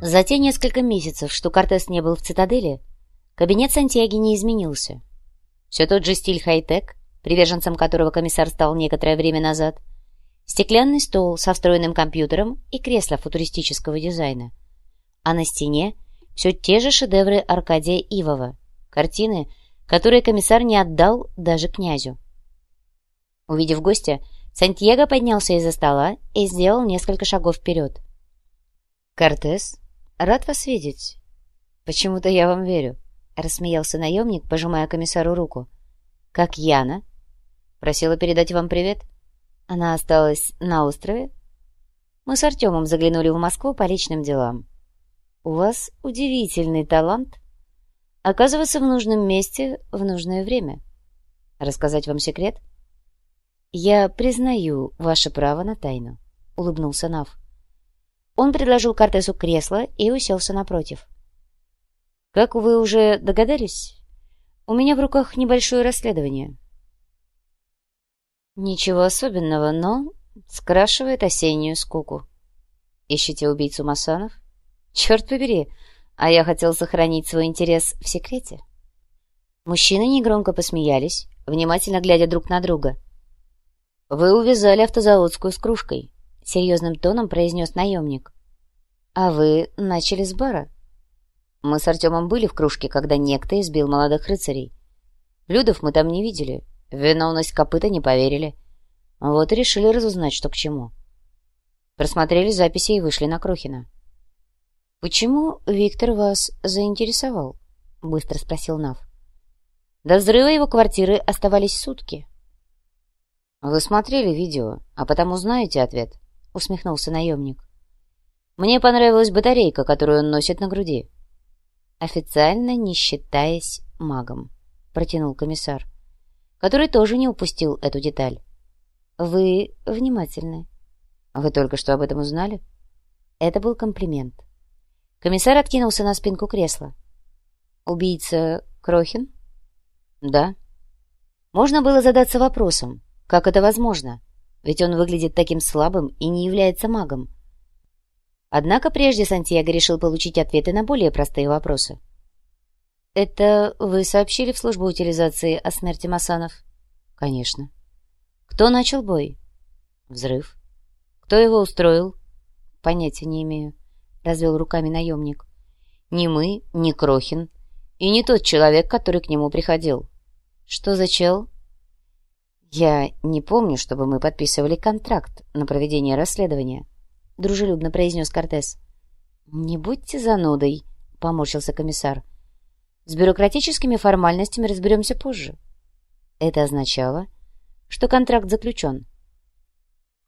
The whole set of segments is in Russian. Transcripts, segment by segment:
За те несколько месяцев, что Кортес не был в цитадели, кабинет Сантьяги не изменился. Все тот же стиль хай-тек, приверженцем которого комиссар стал некоторое время назад, стеклянный стол со встроенным компьютером и кресло футуристического дизайна. А на стене все те же шедевры Аркадия Ивова, картины, которые комиссар не отдал даже князю. Увидев гостя, Сантьяго поднялся из-за стола и сделал несколько шагов вперед. «Кортес, рад вас видеть. Почему-то я вам верю», — рассмеялся наемник, пожимая комиссару руку. «Как Яна?» «Просила передать вам привет. Она осталась на острове?» «Мы с Артемом заглянули в Москву по личным делам. У вас удивительный талант оказываться в нужном месте в нужное время. Рассказать вам секрет?» «Я признаю ваше право на тайну», — улыбнулся Нав. Он предложил Кортесу кресло и уселся напротив. «Как вы уже догадались, у меня в руках небольшое расследование». «Ничего особенного, но скрашивает осеннюю скуку. Ищете убийцу Масанов? Черт побери, а я хотел сохранить свой интерес в секрете». Мужчины негромко посмеялись, внимательно глядя друг на друга. «Вы увязали автозаводскую с кружкой», — серьезным тоном произнес наемник. «А вы начали с бара?» «Мы с Артемом были в кружке, когда некто избил молодых рыцарей. Людов мы там не видели, виновность копыта не поверили. Вот и решили разузнать, что к чему. Просмотрели записи и вышли на Крохина». «Почему Виктор вас заинтересовал?» — быстро спросил Нав. До взрыва его квартиры оставались сутки. «Вы смотрели видео, а потому знаете ответ», — усмехнулся наемник. «Мне понравилась батарейка, которую он носит на груди». «Официально не считаясь магом», — протянул комиссар, который тоже не упустил эту деталь. «Вы внимательны». «Вы только что об этом узнали?» Это был комплимент. Комиссар откинулся на спинку кресла. «Убийца Крохин?» «Да». Можно было задаться вопросом, как это возможно? Ведь он выглядит таким слабым и не является магом. Однако прежде Сантьяго решил получить ответы на более простые вопросы. «Это вы сообщили в службу утилизации о смерти Масанов?» «Конечно». «Кто начал бой?» «Взрыв». «Кто его устроил?» «Понятия не имею», — развел руками наемник. «Ни мы, ни Крохин, и не тот человек, который к нему приходил». «Что за чел?» «Я не помню, чтобы мы подписывали контракт на проведение расследования», — дружелюбно произнес Кортес. «Не будьте занудой», — поморщился комиссар. «С бюрократическими формальностями разберемся позже». Это означало, что контракт заключен.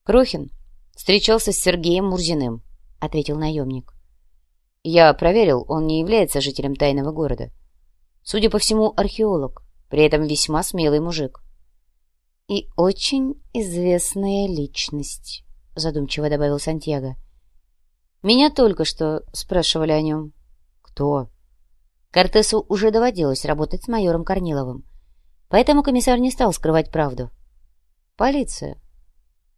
«Крохин встречался с Сергеем Мурзиным», — ответил наемник. «Я проверил, он не является жителем тайного города. Судя по всему, археолог, при этом весьма смелый мужик» и очень известная личность», — задумчиво добавил Сантьяго. «Меня только что спрашивали о нем». «Кто?» Кортесу уже доводилось работать с майором Корниловым, поэтому комиссар не стал скрывать правду. «Полиция».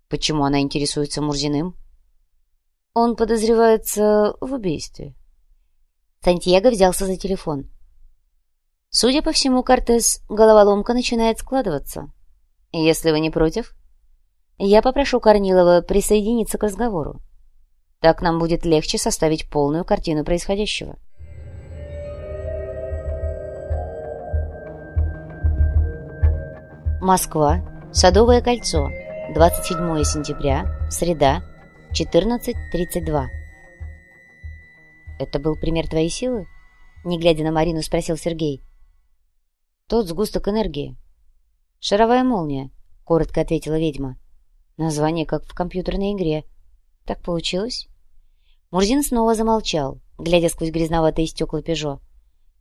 «Почему она интересуется Мурзиным?» «Он подозревается в убийстве». Сантьяго взялся за телефон. Судя по всему, Кортес, головоломка начинает складываться. Если вы не против, я попрошу Корнилова присоединиться к разговору. Так нам будет легче составить полную картину происходящего. Москва. Садовое кольцо. 27 сентября. Среда. 14.32. «Это был пример твоей силы?» Не глядя на Марину, спросил Сергей. «Тот сгусток энергии, «Шаровая молния», — коротко ответила ведьма. «Название как в компьютерной игре. Так получилось?» Мурзин снова замолчал, глядя сквозь грязноватые стекла «Пежо».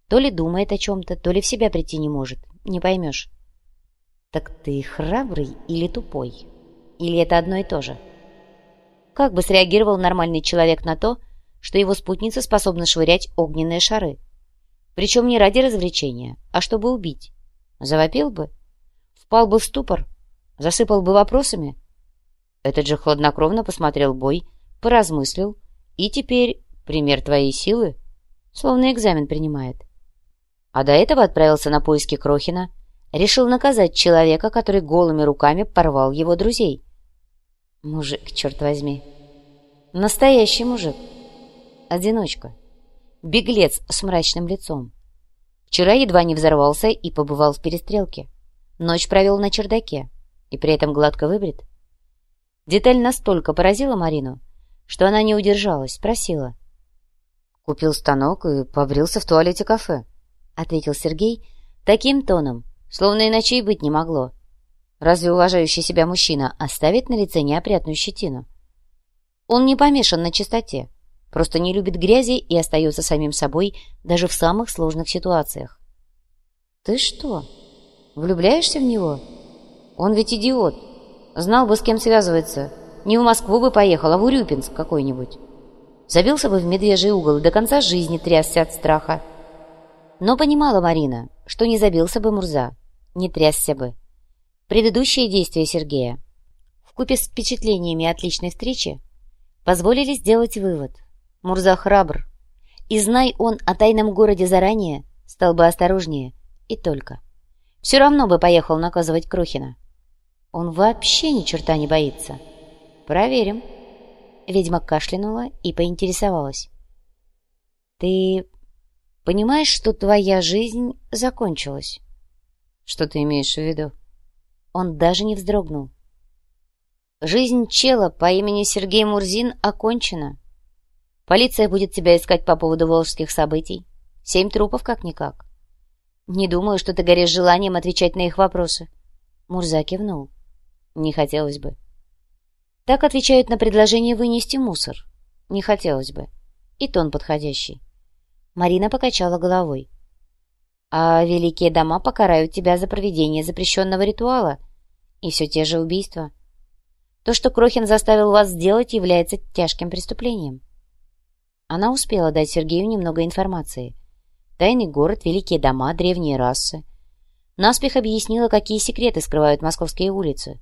То ли думает о чем-то, то ли в себя прийти не может. Не поймешь. «Так ты храбрый или тупой? Или это одно и то же?» Как бы среагировал нормальный человек на то, что его спутница способна швырять огненные шары? Причем не ради развлечения, а чтобы убить. Завопил бы? Впал бы в ступор, засыпал бы вопросами. Этот же хладнокровно посмотрел бой, поразмыслил и теперь Пример твоей силы? Словно экзамен принимает. А до этого отправился на поиски Крохина, решил наказать человека, который голыми руками порвал его друзей. Мужик, черт возьми. Настоящий мужик. Одиночка. Беглец с мрачным лицом. Вчера едва не взорвался и побывал в перестрелке. Ночь провел на чердаке и при этом гладко выбрит. Деталь настолько поразила Марину, что она не удержалась, спросила. «Купил станок и побрился в туалете кафе», — ответил Сергей таким тоном, словно иначе и быть не могло. Разве уважающий себя мужчина оставит на лице неопрятную щетину? Он не помешан на чистоте, просто не любит грязи и остается самим собой даже в самых сложных ситуациях. «Ты что, влюбляешься в него? Он ведь идиот. Знал бы, с кем связывается. Не в Москву бы поехал, а в Урюпинск какой-нибудь. Забился бы в медвежий угол и до конца жизни трясся от страха. Но понимала Марина, что не забился бы Мурза, не трясся бы. Предыдущие действия Сергея, вкупе с впечатлениями отличной встречи, позволили сделать вывод – Мурза храбр. И знай он о тайном городе заранее, стал бы осторожнее. И только. Все равно бы поехал наказывать Крохина. Он вообще ни черта не боится. Проверим. Ведьма кашлянула и поинтересовалась. Ты понимаешь, что твоя жизнь закончилась? Что ты имеешь в виду? Он даже не вздрогнул. Жизнь чела по имени Сергей Мурзин окончена. Полиция будет тебя искать по поводу волжских событий. Семь трупов как-никак. Не думаю, что ты горишь желанием отвечать на их вопросы. Мурза кивнул. Не хотелось бы. Так отвечают на предложение вынести мусор. Не хотелось бы. И тон подходящий. Марина покачала головой. А великие дома покарают тебя за проведение запрещенного ритуала. И все те же убийства. То, что Крохин заставил вас сделать, является тяжким преступлением. Она успела дать Сергею немного информации. Тайный город, великие дома, древние расы. Наспех объяснила, какие секреты скрывают московские улицы.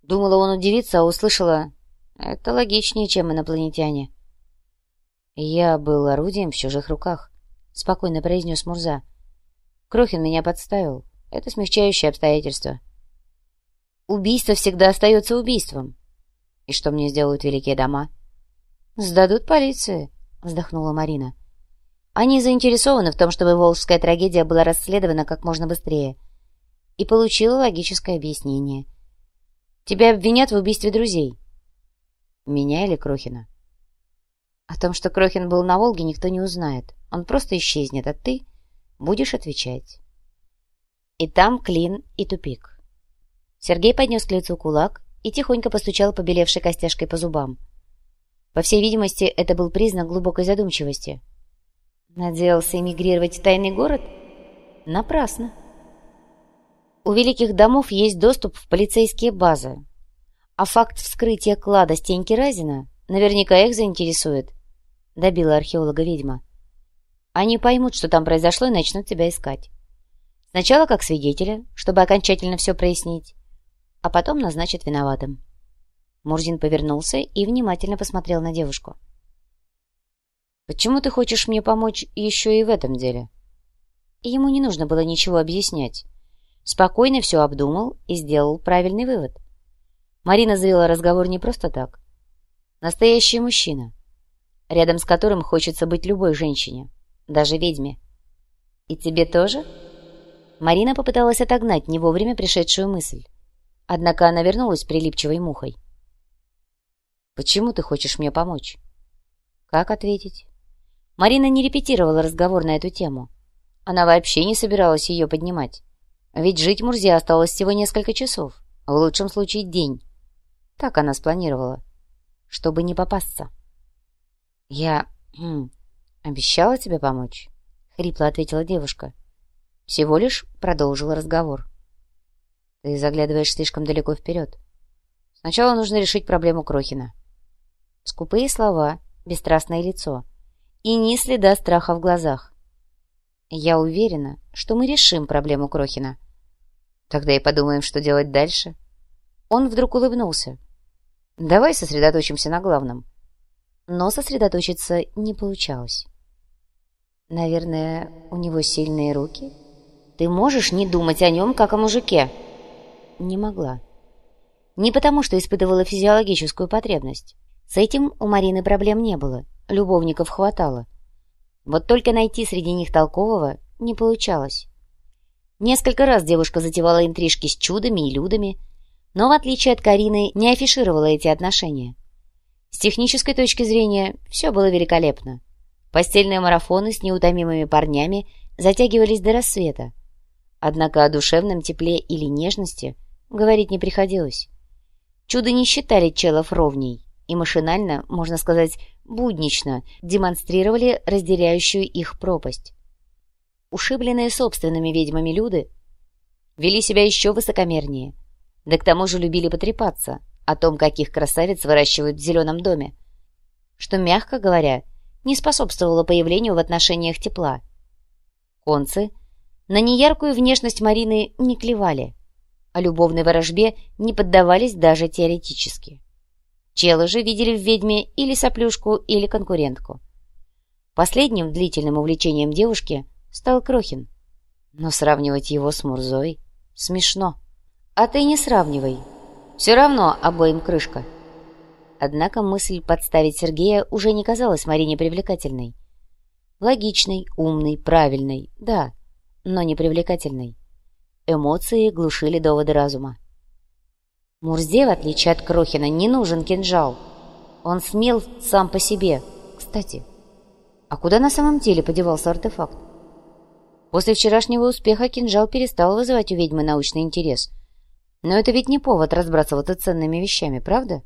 Думала, он удивится, а услышала... Это логичнее, чем инопланетяне. «Я был орудием в чужих руках», — спокойно произнес Мурза. «Крохин меня подставил. Это смягчающее обстоятельство». «Убийство всегда остается убийством». «И что мне сделают великие дома?» «Сдадут полиции», — вздохнула Марина. «Они заинтересованы в том, чтобы волжская трагедия была расследована как можно быстрее». И получила логическое объяснение. «Тебя обвинят в убийстве друзей». «Меня или Крохина?» «О том, что Крохин был на Волге, никто не узнает. Он просто исчезнет, а ты будешь отвечать». И там клин и тупик. Сергей поднес к лицу кулак и тихонько постучал побелевшей костяшкой по зубам. По всей видимости, это был признак глубокой задумчивости. Надеялся эмигрировать в тайный город? Напрасно. У великих домов есть доступ в полицейские базы. А факт вскрытия клада Стеньки Разина наверняка их заинтересует, добила археолога ведьма. Они поймут, что там произошло, и начнут тебя искать. Сначала как свидетеля, чтобы окончательно все прояснить, а потом назначат виноватым. Мурзин повернулся и внимательно посмотрел на девушку. «Почему ты хочешь мне помочь еще и в этом деле?» Ему не нужно было ничего объяснять. Спокойно все обдумал и сделал правильный вывод. Марина завела разговор не просто так. Настоящий мужчина, рядом с которым хочется быть любой женщине, даже ведьме. «И тебе тоже?» Марина попыталась отогнать не вовремя пришедшую мысль. Однако она вернулась прилипчивой мухой. Почему ты хочешь мне помочь? Как ответить? Марина не репетировала разговор на эту тему. Она вообще не собиралась ее поднимать. Ведь жить Мурзе осталось всего несколько часов, в лучшем случае день. Так она спланировала, чтобы не попасться. «Я хм, обещала тебе помочь», — хрипло ответила девушка. Всего лишь продолжила разговор. «Ты заглядываешь слишком далеко вперед. Сначала нужно решить проблему Крохина. Скупые слова, бесстрастное лицо и ни следа страха в глазах. Я уверена, что мы решим проблему Крохина. Тогда и подумаем, что делать дальше. Он вдруг улыбнулся. Давай сосредоточимся на главном. но сосредоточиться не получалось. «Наверное, у него сильные руки? Ты можешь не думать о нем, как о мужике?» Не могла. Не потому, что испытывала физиологическую потребность. С этим у Марины проблем не было, любовников хватало. Вот только найти среди них толкового не получалось. Несколько раз девушка затевала интрижки с чудами и людами, но, в отличие от Карины, не афишировала эти отношения. С технической точки зрения все было великолепно. Постельные марафоны с неутомимыми парнями затягивались до рассвета. Однако о душевном тепле или нежности говорить не приходилось. Чудо не считали челов ровней и машинально, можно сказать, буднично демонстрировали разделяющую их пропасть. Ушибленные собственными ведьмами люди вели себя еще высокомернее, да к тому же любили потрепаться о том, каких красавиц выращивают в зеленом доме, что, мягко говоря, не способствовало появлению в отношениях тепла. Концы на неяркую внешность Марины не клевали, а любовной ворожбе не поддавались даже теоретически. Челы же видели в ведьме или соплюшку, или конкурентку. Последним длительным увлечением девушки стал Крохин. Но сравнивать его с Мурзой смешно. А ты не сравнивай. Все равно обоим крышка. Однако мысль подставить Сергея уже не казалась Марине привлекательной. Логичной, умной, правильной, да, но не привлекательной. Эмоции глушили доводы разума. Мурзе, в отличие от Крохина, не нужен кинжал. Он смел сам по себе. Кстати, а куда на самом деле подевался артефакт? После вчерашнего успеха кинжал перестал вызывать у ведьмы научный интерес. Но это ведь не повод разбрасываться ценными вещами, правда?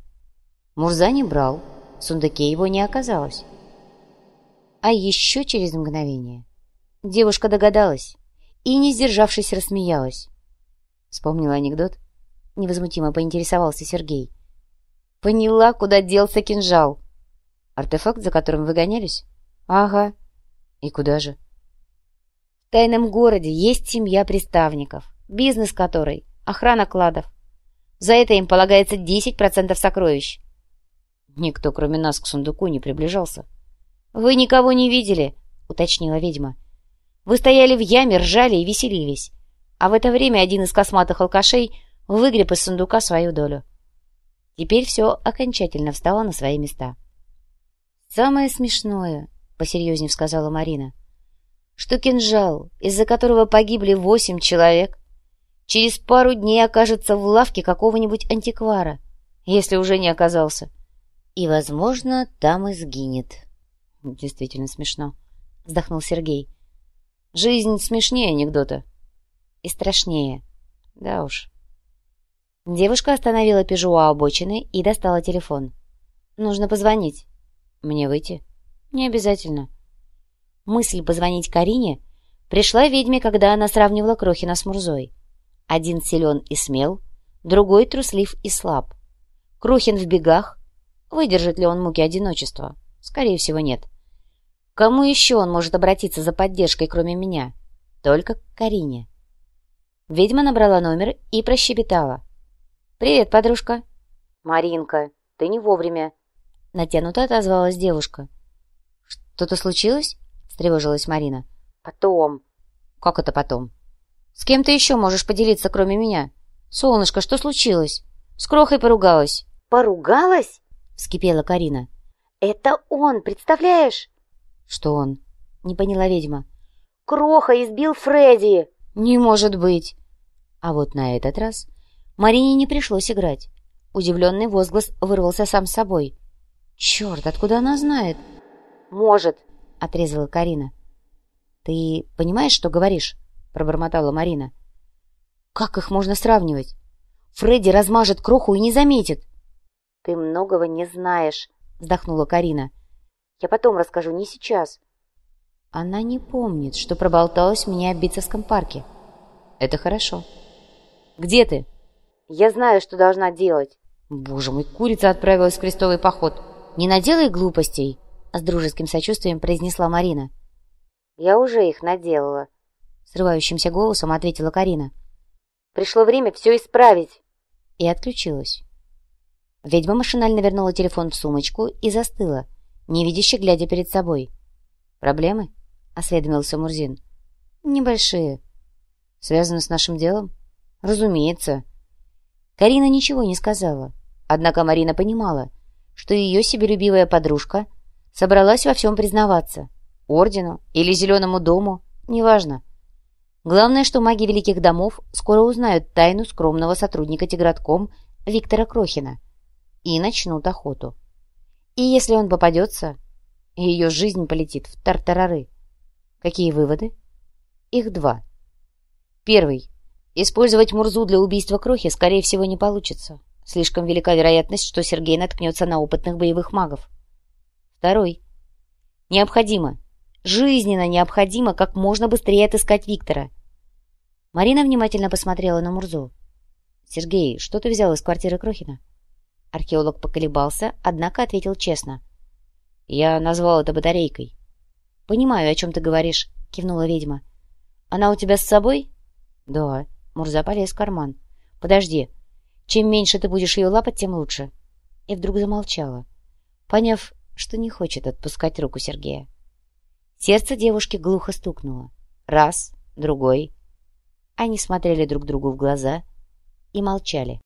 Мурза не брал, в сундуке его не оказалось. А еще через мгновение девушка догадалась и, не сдержавшись, рассмеялась. Вспомнила анекдот? Невозмутимо поинтересовался Сергей. Поняла, куда делся кинжал. Артефакт, за которым вы гонялись? Ага. И куда же? В тайном городе есть семья приставников, бизнес которой — охрана кладов. За это им полагается 10% сокровищ. Никто, кроме нас, к сундуку не приближался. «Вы никого не видели», — уточнила ведьма. «Вы стояли в яме, ржали и веселились. А в это время один из косматых алкашей выгреб из сундука свою долю. Теперь все окончательно встало на свои места. «Самое смешное», — посерьезнее сказала Марина, «что кинжал, из-за которого погибли восемь человек, через пару дней окажется в лавке какого-нибудь антиквара, если уже не оказался. И, возможно, там и сгинет». «Действительно смешно», — вздохнул Сергей. «Жизнь смешнее анекдота. И страшнее. Да уж». Девушка остановила «Пежо» у обочины и достала телефон. «Нужно позвонить». «Мне выйти?» «Не обязательно». Мысль позвонить Карине пришла ведьме, когда она сравнивала Крохина с Мурзой. Один силен и смел, другой труслив и слаб. Крохин в бегах. Выдержит ли он муки одиночества? Скорее всего, нет. Кому еще он может обратиться за поддержкой, кроме меня? Только к Карине. Ведьма набрала номер и прощебетала. «Привет, подружка». «Маринка, ты не вовремя». Натянуто отозвалась девушка. «Что-то случилось?» — встревожилась Марина. «Потом». «Как это потом?» «С кем ты еще можешь поделиться, кроме меня?» «Солнышко, что случилось?» «С Крохой поругалась». «Поругалась?» — вскипела Карина. «Это он, представляешь?» «Что он?» — не поняла ведьма. «Кроха избил Фредди!» «Не может быть!» А вот на этот раз Марине не пришлось играть. Удивленный возглас вырвался сам собой. «Черт, откуда она знает?» «Может», — отрезала Карина. «Ты понимаешь, что говоришь?» — пробормотала Марина. «Как их можно сравнивать? Фредди размажет кроху и не заметит». «Ты многого не знаешь», — вздохнула Карина. «Я потом расскажу, не сейчас». Она не помнит, что проболталась меня в Битцевском парке. Это хорошо. «Где ты?» Я знаю, что должна делать. Боже мой, курица отправилась в крестовый поход. Не наделай глупостей, с дружеским сочувствием произнесла Марина. Я уже их наделала. Срывающимся голосом ответила Карина. Пришло время все исправить. И отключилась. Ведьма машинально вернула телефон в сумочку и застыла, невидяще глядя перед собой. «Проблемы?» — осведомился Мурзин. «Небольшие. Связаны с нашим делом?» «Разумеется». Карина ничего не сказала. Однако Марина понимала, что ее себелюбивая подружка собралась во всем признаваться. Ордену или Зеленому дому, неважно. Главное, что маги Великих домов скоро узнают тайну скромного сотрудника Тигратком Виктора Крохина и начнут охоту. И если он попадется, ее жизнь полетит в тартарары. Какие выводы? Их два. Первый. Использовать Мурзу для убийства Крохи, скорее всего, не получится. Слишком велика вероятность, что Сергей наткнется на опытных боевых магов. Второй. Необходимо, жизненно необходимо как можно быстрее отыскать Виктора. Марина внимательно посмотрела на Мурзу. «Сергей, что ты взял из квартиры Крохина?» Археолог поколебался, однако ответил честно. «Я назвал это батарейкой». «Понимаю, о чем ты говоришь», — кивнула ведьма. «Она у тебя с собой?» «Да». Мурза полез в карман. «Подожди. Чем меньше ты будешь ее лапать, тем лучше». И вдруг замолчала, поняв, что не хочет отпускать руку Сергея. Сердце девушки глухо стукнуло. Раз, другой. Они смотрели друг другу в глаза и молчали.